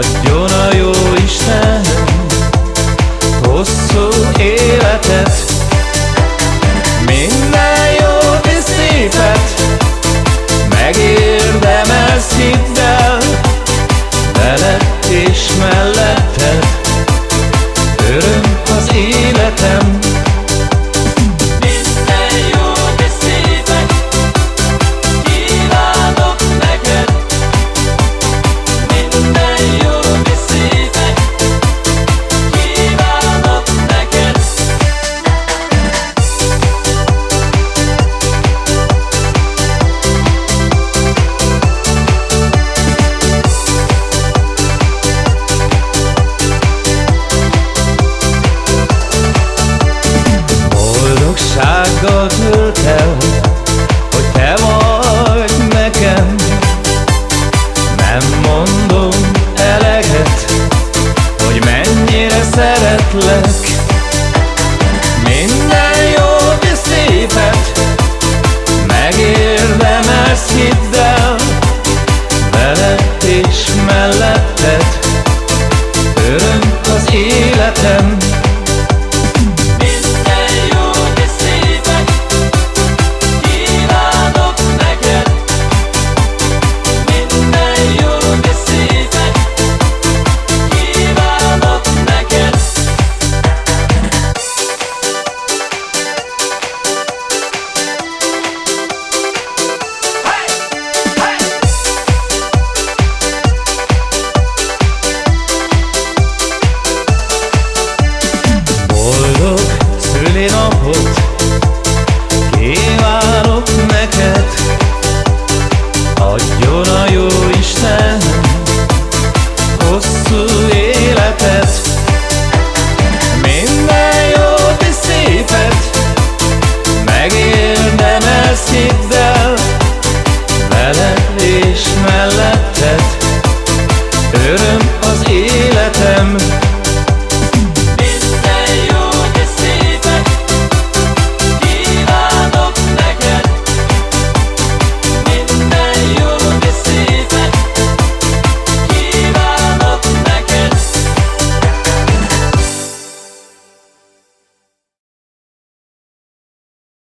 Aşkına tölt el, hogy te vagy nekem. Nem mondom eleget, hogy mennyire szeretlek